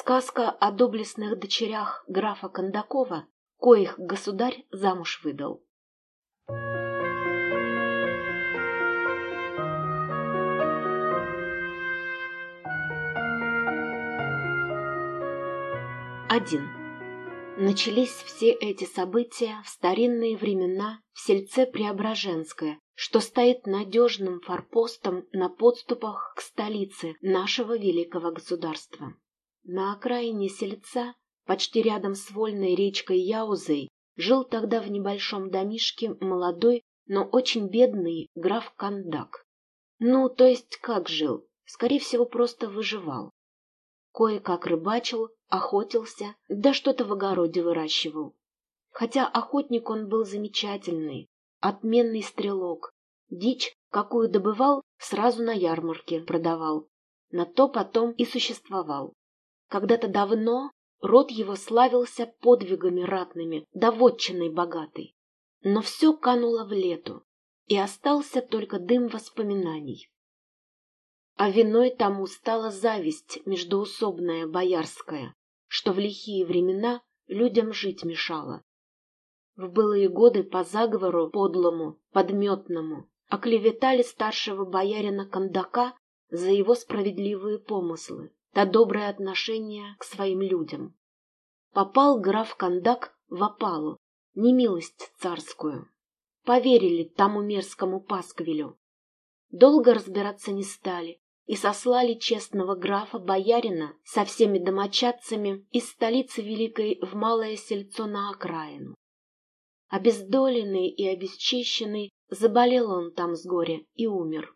Сказка о доблестных дочерях графа Кондакова, коих государь замуж выдал. Один. Начались все эти события в старинные времена в сельце Преображенское, что стоит надежным форпостом на подступах к столице нашего великого государства. На окраине сельца, почти рядом с вольной речкой Яузой, жил тогда в небольшом домишке молодой, но очень бедный граф Кандак. Ну, то есть как жил? Скорее всего, просто выживал. Кое-как рыбачил, охотился, да что-то в огороде выращивал. Хотя охотник он был замечательный, отменный стрелок. Дичь, какую добывал, сразу на ярмарке продавал. На то потом и существовал. Когда-то давно род его славился подвигами ратными, доводчиной богатой. Но все кануло в лету, и остался только дым воспоминаний. А виной тому стала зависть междоусобная боярская, что в лихие времена людям жить мешало. В былые годы по заговору подлому, подметному, оклеветали старшего боярина Кондака за его справедливые помыслы, да доброе отношение к своим людям. Попал граф Кондак в опалу, немилость царскую. Поверили тому мерзкому пасквилю. Долго разбираться не стали, и сослали честного графа-боярина со всеми домочадцами из столицы Великой в малое сельцо на окраину. Обездоленный и обесчищенный, заболел он там с горя и умер.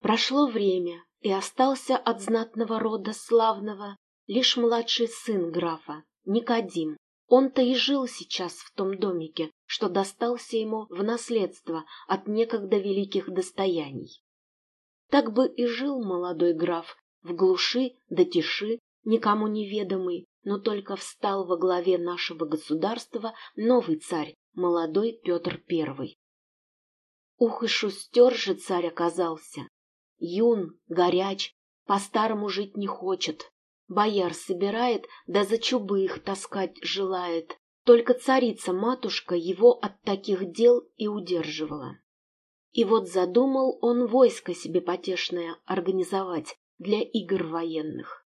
Прошло время, и остался от знатного рода славного лишь младший сын графа, Никодим. Он-то и жил сейчас в том домике, что достался ему в наследство от некогда великих достояний. Так бы и жил молодой граф, в глуши да тиши, никому неведомый, но только встал во главе нашего государства новый царь, молодой Петр Первый. Ух и шустер же царь оказался. Юн, горяч, по-старому жить не хочет. Бояр собирает, да за чубы их таскать желает. Только царица-матушка его от таких дел и удерживала. И вот задумал он войско себе потешное организовать для игр военных.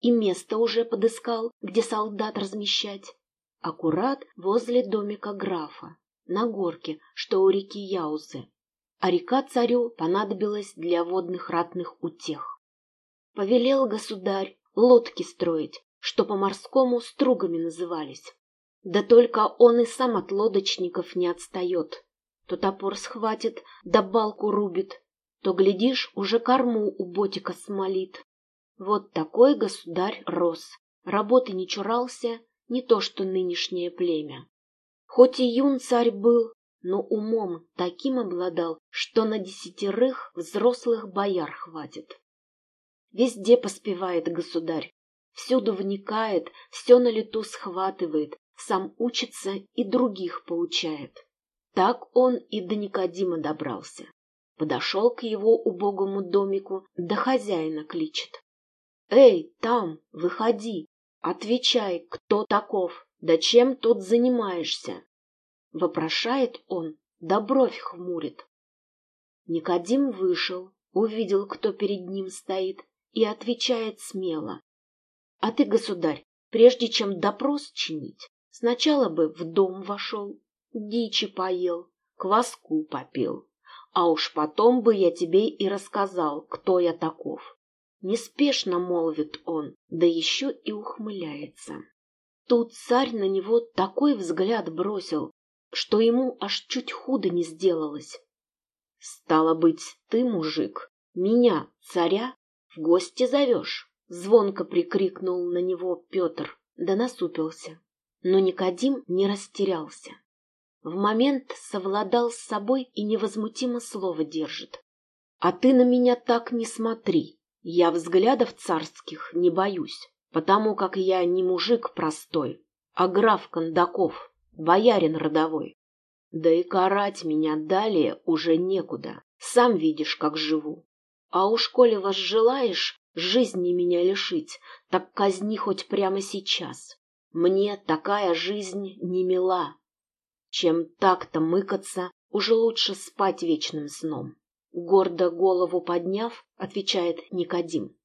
И место уже подыскал, где солдат размещать. Аккурат возле домика графа, на горке, что у реки Яузы. А река царю понадобилась для водных ратных утех. Повелел государь лодки строить, что по-морскому стругами назывались. Да только он и сам от лодочников не отстает то топор схватит, да балку рубит, то, глядишь, уже корму у ботика смолит. Вот такой государь рос, работы не чурался, не то что нынешнее племя. Хоть и юн царь был, но умом таким обладал, что на десятерых взрослых бояр хватит. Везде поспевает государь, всюду вникает, все на лету схватывает, сам учится и других поучает. Так он и до Никодима добрался. Подошел к его убогому домику, да хозяина кличет. «Эй, там, выходи! Отвечай, кто таков, да чем тут занимаешься?» Вопрошает он, да бровь хмурит. Никодим вышел, увидел, кто перед ним стоит, и отвечает смело. «А ты, государь, прежде чем допрос чинить, сначала бы в дом вошел, дичи поел, кваску попил. А уж потом бы я тебе и рассказал, кто я таков. Неспешно молвит он, да еще и ухмыляется. Тут царь на него такой взгляд бросил, что ему аж чуть худо не сделалось. «Стало быть, ты, мужик, меня, царя, в гости зовешь?» Звонко прикрикнул на него Петр, да насупился. Но Никодим не растерялся. В момент совладал с собой и невозмутимо слово держит. А ты на меня так не смотри. Я взглядов царских не боюсь, потому как я не мужик простой, а граф Кондаков, боярин родовой. Да и карать меня далее уже некуда. Сам видишь, как живу. А уж коли вас желаешь, жизни меня лишить, так казни хоть прямо сейчас. Мне такая жизнь не мила. Чем так-то мыкаться, уже лучше спать вечным сном. Гордо голову подняв, отвечает Никодим.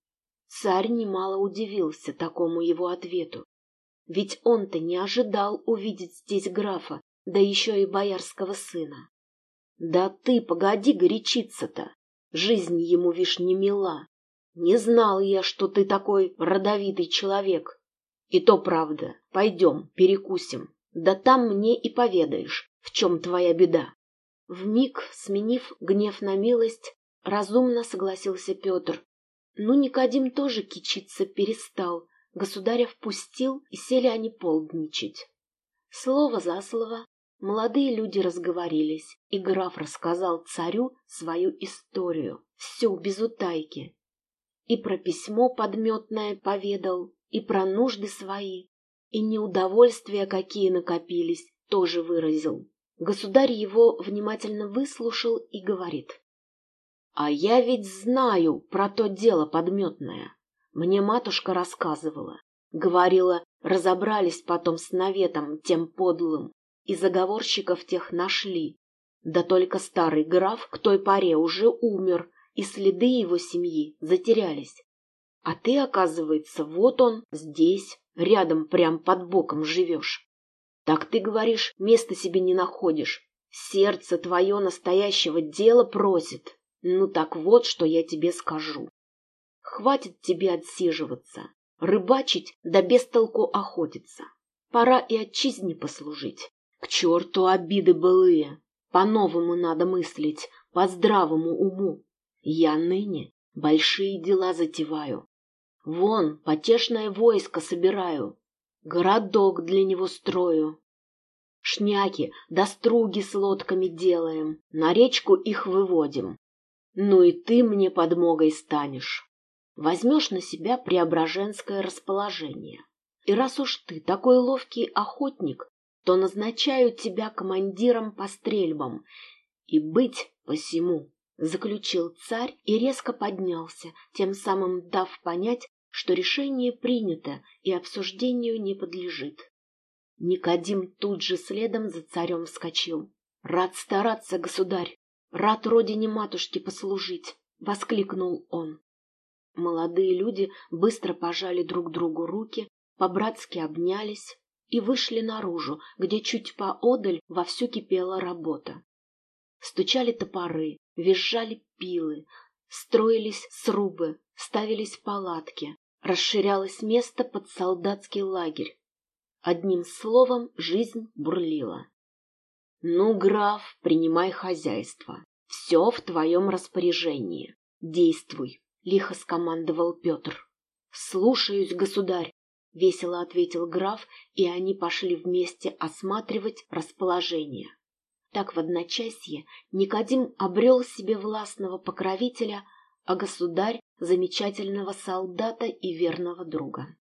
Царь немало удивился такому его ответу. Ведь он-то не ожидал увидеть здесь графа, да еще и боярского сына. Да ты погоди горячиться-то, жизнь ему, вишь, не мила. Не знал я, что ты такой родовитый человек. И то правда, пойдем, перекусим, да там мне и поведаешь, в чем твоя беда. Вмиг, сменив гнев на милость, разумно согласился Петр. Ну, Никодим тоже кичиться перестал, государя впустил, и сели они полдничать. Слово за слово молодые люди разговорились, и граф рассказал царю свою историю, всю без утайки. И про письмо подметное поведал, и про нужды свои, и неудовольствия, какие накопились, тоже выразил. Государь его внимательно выслушал и говорит. «А я ведь знаю про то дело подметное. Мне матушка рассказывала. Говорила, разобрались потом с наветом тем подлым, и заговорщиков тех нашли. Да только старый граф к той поре уже умер, и следы его семьи затерялись. А ты, оказывается, вот он, здесь, рядом, прям под боком живешь. Так ты, говоришь, места себе не находишь. Сердце твое настоящего дела просит. Ну так вот, что я тебе скажу. Хватит тебе отсиживаться, рыбачить да без толку охотиться. Пора и отчизне послужить. К черту обиды былые. По-новому надо мыслить, по здравому уму. Я ныне большие дела затеваю. Вон, потешное войско собираю, городок для него строю. Шняки да струги с лодками делаем, на речку их выводим. Ну и ты мне подмогой станешь возьмешь на себя преображенское расположение. И раз уж ты такой ловкий охотник, то назначаю тебя командиром по стрельбам и быть посему, — заключил царь и резко поднялся, тем самым дав понять, что решение принято и обсуждению не подлежит. Никодим тут же следом за царем вскочил. — Рад стараться, государь! Рад родине матушке послужить! — воскликнул он. Молодые люди быстро пожали друг другу руки, по-братски обнялись и вышли наружу, где чуть поодаль вовсю кипела работа. Стучали топоры, визжали пилы, строились срубы, ставились палатки, расширялось место под солдатский лагерь. Одним словом, жизнь бурлила. «Ну, граф, принимай хозяйство. Все в твоем распоряжении. Действуй, — лихо скомандовал Петр. «Слушаюсь, государь!» — весело ответил граф, и они пошли вместе осматривать расположение. Так в одночасье Никодим обрел себе властного покровителя, а государь — замечательного солдата и верного друга.